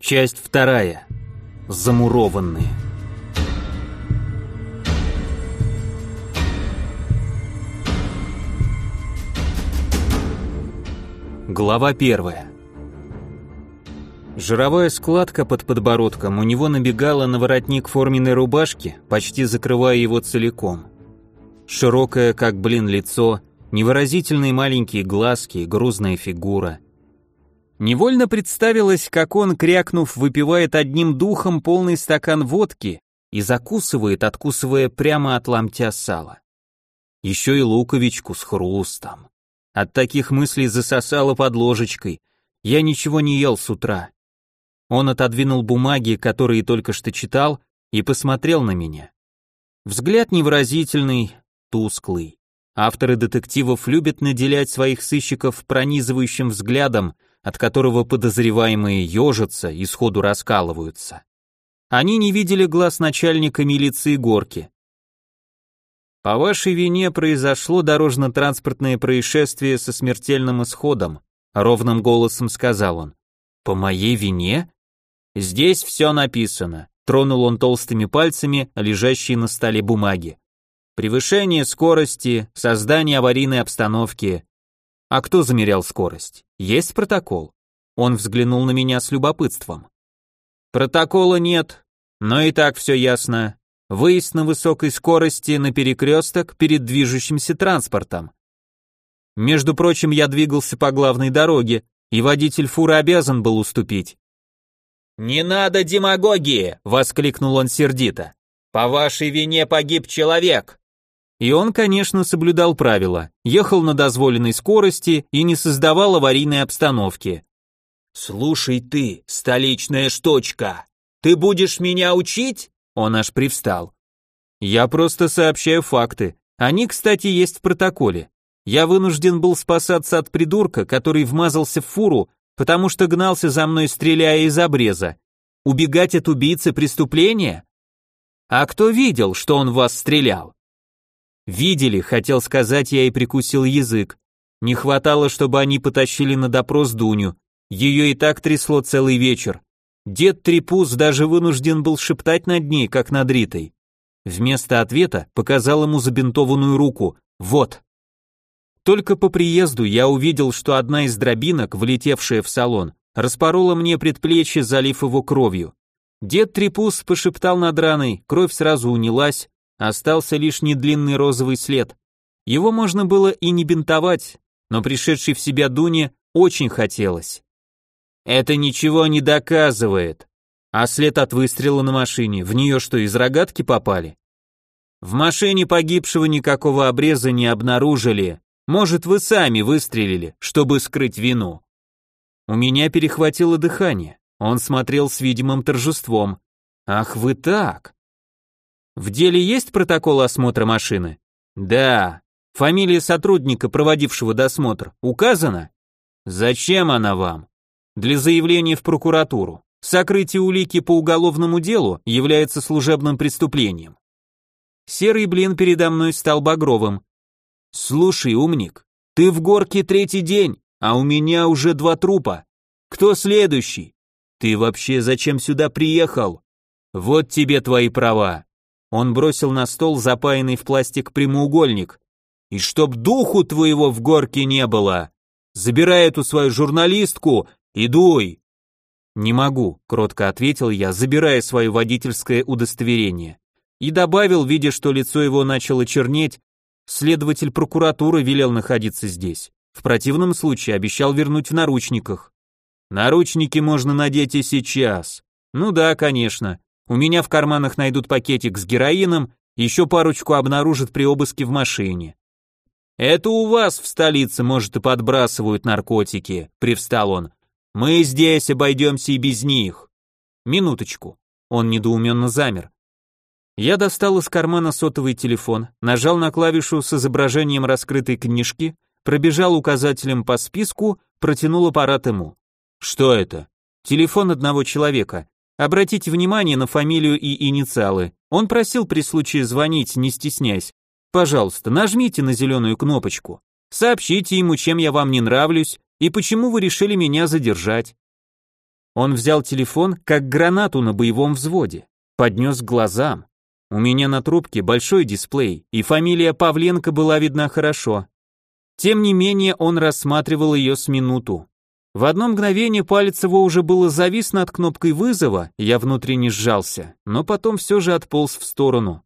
Часть вторая. Замурованные. Глава первая. Жировая складка под подбородком у него набегала на воротник форменной рубашки, почти закрывая его целиком. Широкое, как блин, лицо, невыразительные маленькие глазки, грузная фигура. Невольно представилось, как он, крякнув, выпивает одним духом полный стакан водки и закусывает, откусывая прямо от ломтя сала. Еще и луковичку с хрустом. От таких мыслей засосало под ложечкой. Я ничего не ел с утра. Он отодвинул бумаги, которые только что читал, и посмотрел на меня. Взгляд невыразительный, тусклый. Авторы детективов любят наделять своих сыщиков пронизывающим взглядом, от которого подозреваемые ежатся и сходу раскалываются. Они не видели глаз начальника милиции Горки. По вашей вине произошло дорожно-транспортное происшествие со смертельным исходом, ровным голосом сказал он. По моей вине? Здесь все написано. Тронул он толстыми пальцами лежащие на столе бумаги. Превышение скорости, создание аварийной обстановки. А кто замерял скорость? Есть протокол? Он взглянул на меня с любопытством. Протокола нет, но и так все ясно. Выезд на высокой скорости на перекресток перед движущимся транспортом. Между прочим, я двигался по главной дороге, и водитель фуры обязан был уступить. «Не надо демагогии!» — воскликнул он сердито. «По вашей вине погиб человек!» И он, конечно, соблюдал правила, ехал на дозволенной скорости и не создавал аварийной обстановки. «Слушай ты, столичная штучка, ты будешь меня учить?» Он аж привстал. «Я просто сообщаю факты. Они, кстати, есть в протоколе. Я вынужден был спасаться от придурка, который вмазался в фуру потому что гнался за мной, стреляя из обреза. Убегать от убийцы преступления? А кто видел, что он в вас стрелял? Видели, хотел сказать я и прикусил язык. Не хватало, чтобы они потащили на допрос Дуню. Ее и так трясло целый вечер. Дед Трепуз даже вынужден был шептать над ней, как над Ритой. Вместо ответа показал ему забинтованную руку. Вот. Только по приезду я увидел, что одна из дробинок, влетевшая в салон, распорола мне предплечье, залив его кровью. Дед Трепус пошептал над раной, кровь сразу унялась, остался лишь недлинный розовый след. Его можно было и не бинтовать, но пришедшей в себя Дуне очень хотелось. Это ничего не доказывает. А след от выстрела на машине, в нее что, из рогатки попали? В машине погибшего никакого обреза не обнаружили, может, вы сами выстрелили, чтобы скрыть вину?» У меня перехватило дыхание. Он смотрел с видимым торжеством. «Ах вы так!» «В деле есть протокол осмотра машины?» «Да». «Фамилия сотрудника, проводившего досмотр, указана?» «Зачем она вам?» «Для заявления в прокуратуру. Сокрытие улики по уголовному делу является служебным преступлением». Серый блин передо мной стал багровым. Слушай, умник, ты в горке третий день, а у меня уже два трупа. Кто следующий? Ты вообще зачем сюда приехал? Вот тебе твои права. Он бросил на стол запаянный в пластик прямоугольник. И чтоб духу твоего в горке не было. Забирай эту свою журналистку и дуй. Не могу, кротко ответил я, забирая свое водительское удостоверение. И добавил, видя, что лицо его начало чернеть, Следователь прокуратуры велел находиться здесь. В противном случае обещал вернуть в наручниках. Наручники можно надеть и сейчас. Ну да, конечно. У меня в карманах найдут пакетик с героином, еще парочку обнаружат при обыске в машине. Это у вас в столице, может, и подбрасывают наркотики, привстал он. Мы здесь обойдемся и без них. Минуточку. Он недоуменно замер. Я достал из кармана сотовый телефон, нажал на клавишу с изображением раскрытой книжки, пробежал указателем по списку, протянул аппарат ему. Что это? Телефон одного человека. Обратите внимание на фамилию и инициалы. Он просил при случае звонить, не стесняясь. Пожалуйста, нажмите на зеленую кнопочку. Сообщите ему, чем я вам не нравлюсь и почему вы решили меня задержать. Он взял телефон, как гранату на боевом взводе, поднес к глазам. У меня на трубке большой дисплей, и фамилия Павленко была видна хорошо. Тем не менее, он рассматривал ее с минуту. В одно мгновение палец его уже было завис над кнопкой вызова, я внутренне сжался, но потом все же отполз в сторону.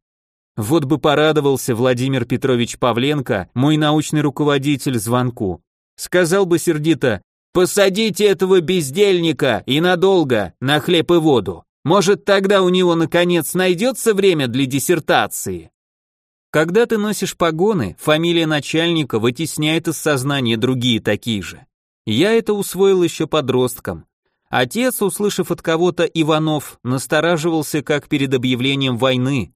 Вот бы порадовался Владимир Петрович Павленко, мой научный руководитель, звонку. Сказал бы сердито, «Посадите этого бездельника и надолго, на хлеб и воду. Может, тогда у него, наконец, найдется время для диссертации?» Когда ты носишь погоны, фамилия начальника вытесняет из сознания другие такие же. Я это усвоил еще подростком. Отец, услышав от кого-то Иванов, настораживался как перед объявлением войны.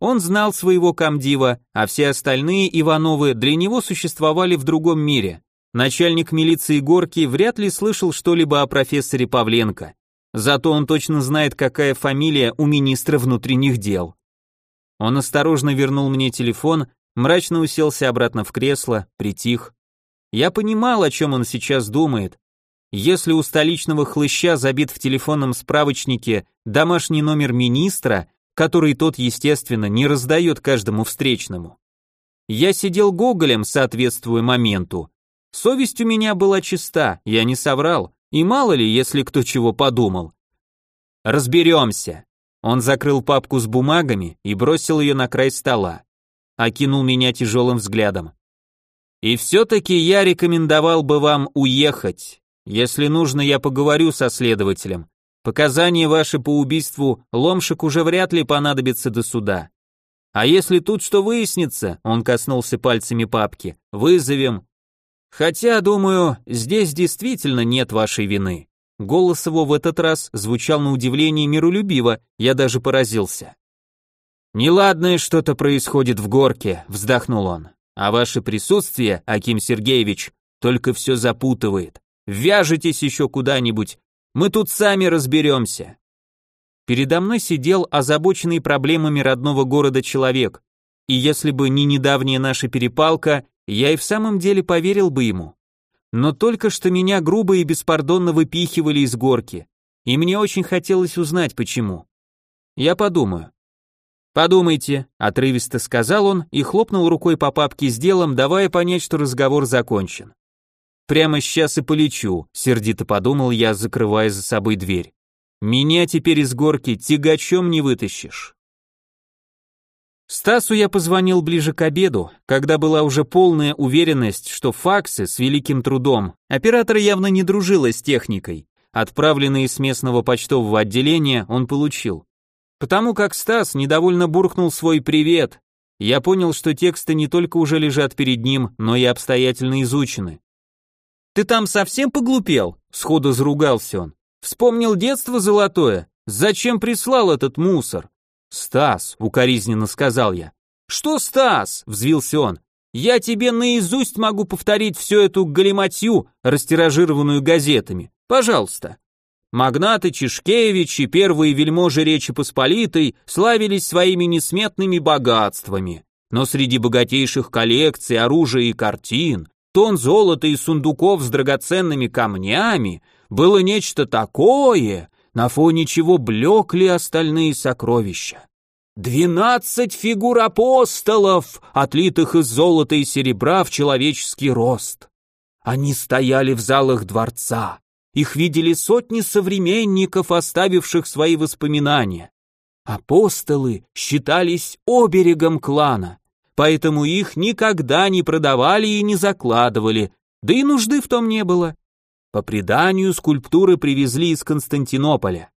Он знал своего комдива, а все остальные Ивановы для него существовали в другом мире. Начальник милиции Горки вряд ли слышал что-либо о профессоре Павленко. Зато он точно знает, какая фамилия у министра внутренних дел. Он осторожно вернул мне телефон, мрачно уселся обратно в кресло, притих. Я понимал, о чем он сейчас думает. Если у столичного хлыща забит в телефонном справочнике домашний номер министра, который тот, естественно, не раздает каждому встречному. Я сидел гоголем, соответствуя моменту. Совесть у меня была чиста, я не соврал, и мало ли, если кто чего подумал. Разберемся. Он закрыл папку с бумагами и бросил ее на край стола. Окинул меня тяжелым взглядом. И все-таки я рекомендовал бы вам уехать. Если нужно, я поговорю со следователем. Показания ваши по убийству Ломшик уже вряд ли понадобятся до суда. А если тут что выяснится, он коснулся пальцами папки, вызовем. Хотя, думаю, здесь действительно нет вашей вины. Голос его в этот раз звучал на удивление миролюбиво, я даже поразился. «Неладное что-то происходит в горке», — вздохнул он. «А ваше присутствие, Аким Сергеевич, только все запутывает. Вяжетесь еще куда-нибудь, мы тут сами разберемся». Передо мной сидел озабоченный проблемами родного города человек, и если бы не недавняя наша перепалка, я и в самом деле поверил бы ему но только что меня грубо и беспардонно выпихивали из горки, и мне очень хотелось узнать, почему. Я подумаю. «Подумайте», — отрывисто сказал он и хлопнул рукой по папке с делом, давая понять, что разговор закончен. «Прямо сейчас и полечу», — сердито подумал я, закрывая за собой дверь. «Меня теперь из горки тягачом не вытащишь». Стасу я позвонил ближе к обеду, когда была уже полная уверенность, что факсы с великим трудом, оператор явно не дружила с техникой, отправленные с местного почтового отделения он получил. Потому как Стас недовольно буркнул свой «привет», я понял, что тексты не только уже лежат перед ним, но и обстоятельно изучены. «Ты там совсем поглупел?» — сходу заругался он. «Вспомнил детство золотое? Зачем прислал этот мусор? «Стас», — укоризненно сказал я. «Что Стас?» — взвился он. «Я тебе наизусть могу повторить всю эту галиматью, растиражированную газетами. Пожалуйста». Магнаты Чешкевич и первые вельможи Речи Посполитой славились своими несметными богатствами. Но среди богатейших коллекций оружия и картин, тон золота и сундуков с драгоценными камнями было нечто такое, на фоне чего блекли остальные сокровища. Двенадцать фигур апостолов, отлитых из золота и серебра в человеческий рост. Они стояли в залах дворца. Их видели сотни современников, оставивших свои воспоминания. Апостолы считались оберегом клана, поэтому их никогда не продавали и не закладывали, да и нужды в том не было. По преданию, скульптуры привезли из Константинополя.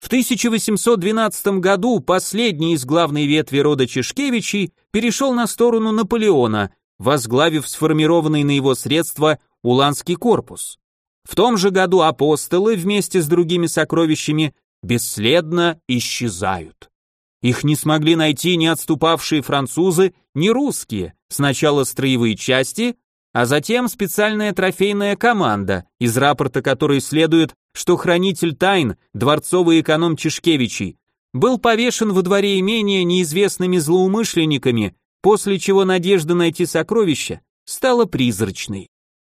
В 1812 году последний из главной ветви рода Чешкевичей перешел на сторону Наполеона, возглавив сформированный на его средства Уланский корпус. В том же году апостолы вместе с другими сокровищами бесследно исчезают. Их не смогли найти ни отступавшие французы, ни русские, сначала строевые части, а затем специальная трофейная команда, из рапорта которой следует, что хранитель тайн, дворцовый эконом Чешкевичей, был повешен во дворе имения неизвестными злоумышленниками, после чего надежда найти сокровища стала призрачной.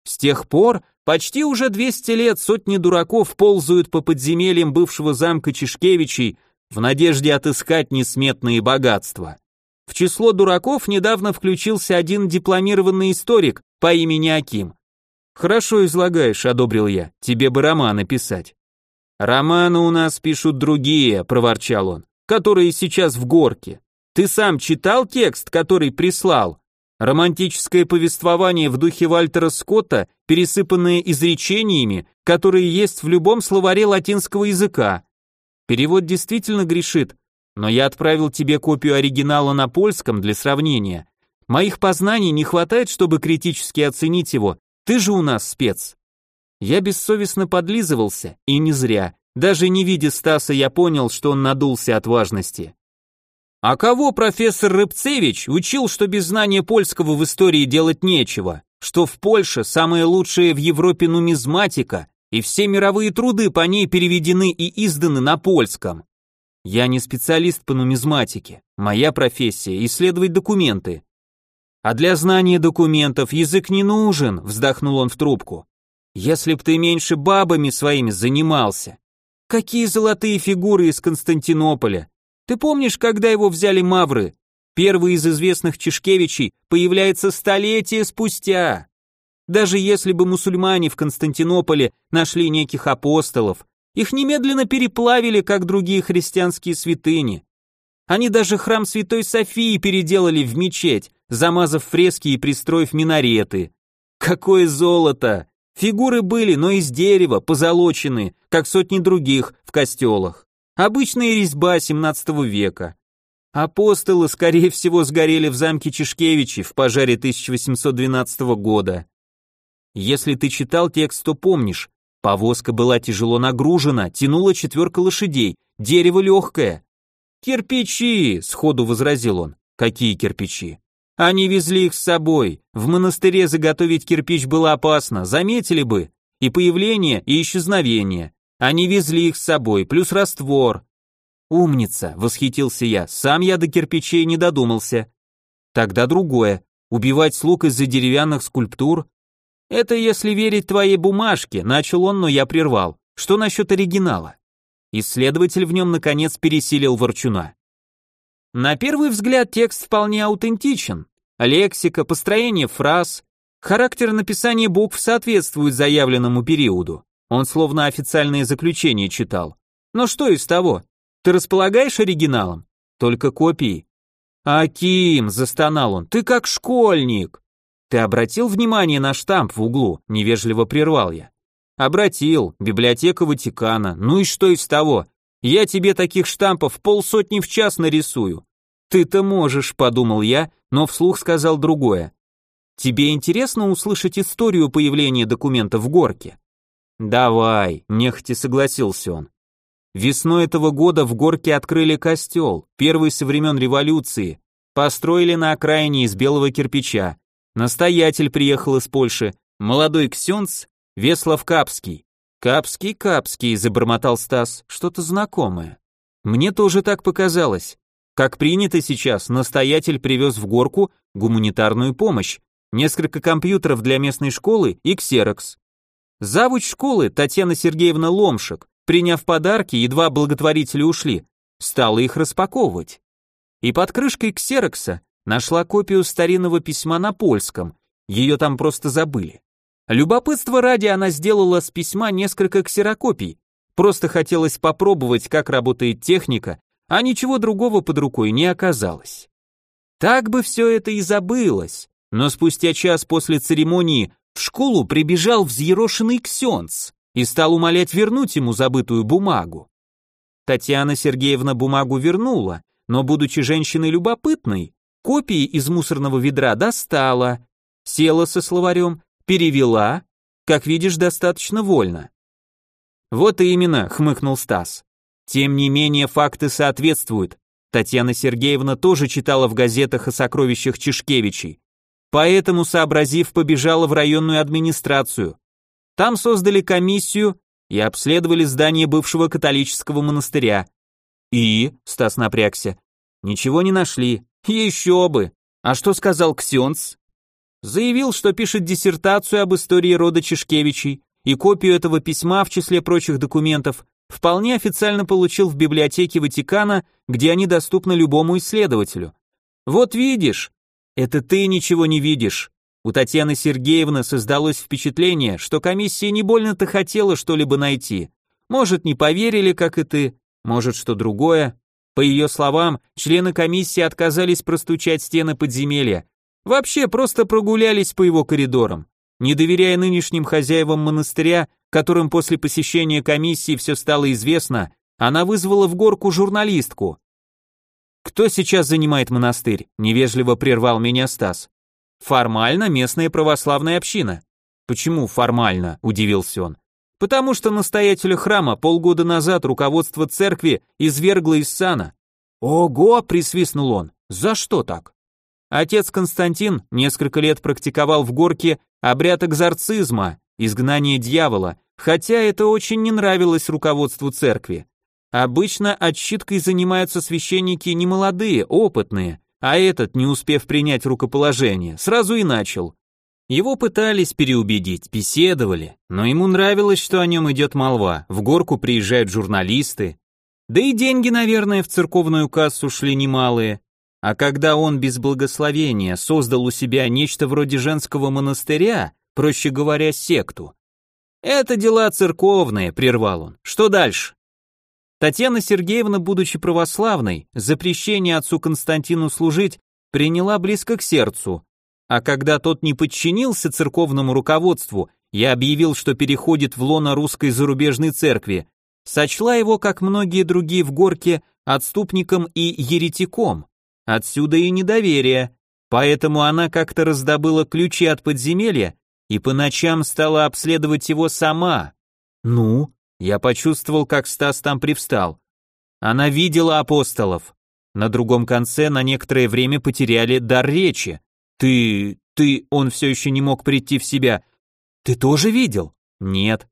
С тех пор почти уже 200 лет сотни дураков ползают по подземельям бывшего замка Чешкевичей в надежде отыскать несметные богатства. В число дураков недавно включился один дипломированный историк по имени Аким. «Хорошо излагаешь», — одобрил я, — «тебе бы романы писать». «Романы у нас пишут другие», — проворчал он, — «которые сейчас в горке. Ты сам читал текст, который прислал?» Романтическое повествование в духе Вальтера Скотта, пересыпанное изречениями, которые есть в любом словаре латинского языка. Перевод действительно грешит, но я отправил тебе копию оригинала на польском для сравнения. Моих познаний не хватает, чтобы критически оценить его. Ты же у нас спец. Я бессовестно подлизывался, и не зря. Даже не видя Стаса, я понял, что он надулся от важности. А кого профессор Рыбцевич учил, что без знания польского в истории делать нечего, что в Польше самая лучшая в Европе нумизматика, и все мировые труды по ней переведены и изданы на польском. Я не специалист по нумизматике, моя профессия – исследовать документы. А для знания документов язык не нужен, вздохнул он в трубку. Если б ты меньше бабами своими занимался. Какие золотые фигуры из Константинополя, ты помнишь, когда его взяли мавры? Первый из известных Чешкевичей появляется столетия спустя. Даже если бы мусульмане в Константинополе нашли неких апостолов, их немедленно переплавили, как другие христианские святыни. Они даже храм Святой Софии переделали в мечеть, замазав фрески и пристроив минареты. Какое золото! Фигуры были, но из дерева, позолоченные, как сотни других в костелах. Обычная резьба 17 века. Апостолы, скорее всего, сгорели в замке Чешкевичи в пожаре 1812 года. Если ты читал текст, то помнишь, повозка была тяжело нагружена, тянула четверка лошадей, дерево легкое. «Кирпичи!» — сходу возразил он. «Какие кирпичи?» «Они везли их с собой. В монастыре заготовить кирпич было опасно, заметили бы. И появление, и исчезновение. Они везли их с собой, плюс раствор. Умница, восхитился я, сам я до кирпичей не додумался. Тогда другое. Убивать слуг из-за деревянных скульптур? Это если верить твоей бумажке, начал он, но я прервал. Что насчет оригинала? Исследователь в нем наконец пересилил ворчуна. На первый взгляд текст вполне аутентичен. Лексика, построение фраз, характер написания букв соответствует заявленному периоду. Он словно официальное заключение читал. Но что из того? Ты располагаешь оригиналом? Только копии. Аким, застонал он, ты как школьник. Ты обратил внимание на штамп в углу? Невежливо прервал я. Обратил, библиотека Ватикана. Ну и что из того? Я тебе таких штампов полсотни в час нарисую. Ты-то можешь, подумал я, но вслух сказал другое. Тебе интересно услышать историю появления документа в горке? «Давай», — нехотя согласился он. Весной этого года в Горке открыли костел, первый со времен революции, построили на окраине из белого кирпича. Настоятель приехал из Польши, молодой ксенц Веслав Капский. «Капский, Капский», — забормотал Стас, — «что-то знакомое». Мне тоже так показалось. Как принято сейчас, настоятель привез в Горку гуманитарную помощь, несколько компьютеров для местной школы и ксерокс. Завуч школы Татьяна Сергеевна Ломшик, приняв подарки, едва благотворители ушли, стала их распаковывать. И под крышкой ксерокса нашла копию старинного письма на польском, ее там просто забыли. Любопытство ради она сделала с письма несколько ксерокопий, просто хотелось попробовать, как работает техника, а ничего другого под рукой не оказалось. Так бы все это и забылось, но спустя час после церемонии в школу прибежал взъерошенный ксенц и стал умолять вернуть ему забытую бумагу. Татьяна Сергеевна бумагу вернула, но, будучи женщиной любопытной, копии из мусорного ведра достала, села со словарем, перевела, как видишь, достаточно вольно. Вот именно, хмыкнул Стас. Тем не менее, факты соответствуют. Татьяна Сергеевна тоже читала в газетах о сокровищах Чешкевичей. Поэтому, сообразив, побежала в районную администрацию. Там создали комиссию и обследовали здание бывшего католического монастыря. И, Стас напрягся, ничего не нашли. Еще бы. А что сказал Ксенц? Заявил, что пишет диссертацию об истории рода Чешкевичей, и копию этого письма в числе прочих документов вполне официально получил в библиотеке Ватикана, где они доступны любому исследователю. Вот видишь, это ты ничего не видишь. У Татьяны Сергеевны создалось впечатление, что комиссия не больно-то хотела что-либо найти. Может, не поверили, как и ты, может, что другое. По ее словам, члены комиссии отказались простучать стены подземелья. Вообще просто прогулялись по его коридорам. Не доверяя нынешним хозяевам монастыря, которым после посещения комиссии все стало известно, она вызвала в горку журналистку. «Кто сейчас занимает монастырь?» – невежливо прервал меня Стас. Формально местная православная община. Почему формально? удивился он. Потому что настоятеля храма полгода назад руководство церкви извергло из сана. Ого, присвистнул он. За что так? Отец Константин несколько лет практиковал в горке обряд экзорцизма, изгнание дьявола, хотя это очень не нравилось руководству церкви. Обычно отщиткой занимаются священники немолодые, опытные, а этот, не успев принять рукоположение, сразу и начал. Его пытались переубедить, беседовали, но ему нравилось, что о нем идет молва, в горку приезжают журналисты. Да и деньги, наверное, в церковную кассу шли немалые. А когда он без благословения создал у себя нечто вроде женского монастыря, проще говоря, секту. «Это дела церковные», — прервал он. «Что дальше?» Татьяна Сергеевна, будучи православной, запрещение отцу Константину служить приняла близко к сердцу, а когда тот не подчинился церковному руководству и объявил, что переходит в лоно русской зарубежной церкви, сочла его, как многие другие в горке, отступником и еретиком. Отсюда и недоверие. Поэтому она как-то раздобыла ключи от подземелья и по ночам стала обследовать его сама. Ну, я почувствовал, как Стас там привстал. Она видела апостолов. На другом конце на некоторое время потеряли дар речи. Ты... ты... Он все еще не мог прийти в себя. Ты тоже видел? Нет.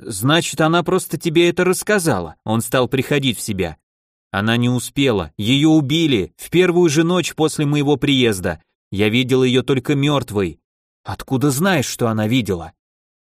Значит, она просто тебе это рассказала. Он стал приходить в себя. Она не успела. Ее убили в первую же ночь после моего приезда. Я видел ее только мертвой. Откуда знаешь, что она видела?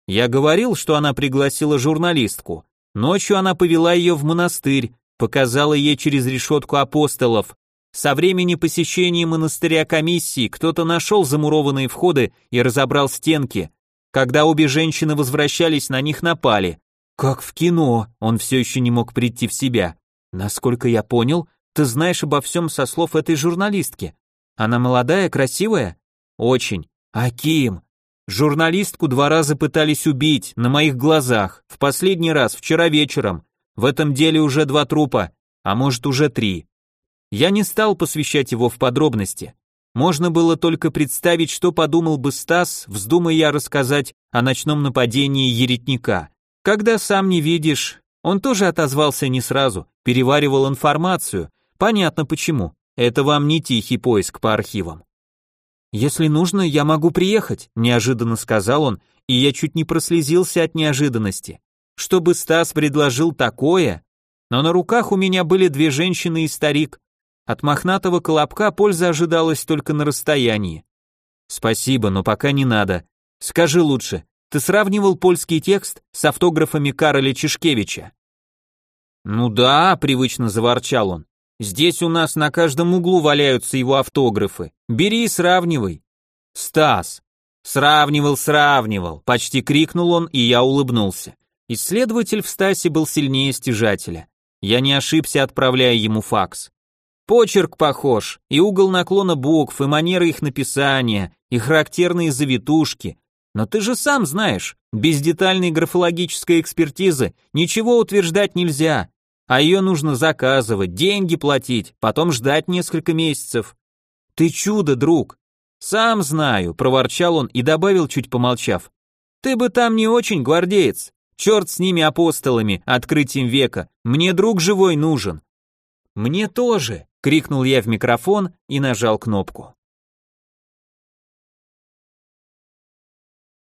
Я говорил, что она пригласила журналистку. Ночью она повела ее в монастырь, показала ей через решетку апостолов. Со времени посещения монастыря комиссии кто-то нашел замурованные входы и разобрал стенки. Когда обе женщины возвращались, на них напали. Как в кино, он все еще не мог прийти в себя. Насколько я понял, ты знаешь обо всем со слов этой журналистки. Она молодая, красивая? Очень. А Ким? Журналистку два раза пытались убить, на моих глазах, в последний раз, вчера вечером. В этом деле уже два трупа, а может уже три. Я не стал посвящать его в подробности. Можно было только представить, что подумал бы Стас, вздумая я рассказать о ночном нападении еретника. Когда сам не видишь, он тоже отозвался не сразу, переваривал информацию. Понятно почему. Это вам не тихий поиск по архивам. «Если нужно, я могу приехать», — неожиданно сказал он, и я чуть не прослезился от неожиданности. Чтобы Стас предложил такое? Но на руках у меня были две женщины и старик. От мохнатого колобка польза ожидалась только на расстоянии. «Спасибо, но пока не надо. Скажи лучше, ты сравнивал польский текст с автографами Кароля Чешкевича?» «Ну да», — привычно заворчал он. Здесь у нас на каждом углу валяются его автографы. Бери и сравнивай. Стас. Сравнивал, сравнивал. Почти крикнул он, и я улыбнулся. Исследователь в Стасе был сильнее стяжателя. Я не ошибся, отправляя ему факс. Почерк похож, и угол наклона букв, и манера их написания, и характерные завитушки. Но ты же сам знаешь, без детальной графологической экспертизы ничего утверждать нельзя а ее нужно заказывать, деньги платить, потом ждать несколько месяцев. Ты чудо, друг. Сам знаю, проворчал он и добавил, чуть помолчав. Ты бы там не очень гвардеец. Черт с ними апостолами, открытием века. Мне друг живой нужен. Мне тоже, крикнул я в микрофон и нажал кнопку.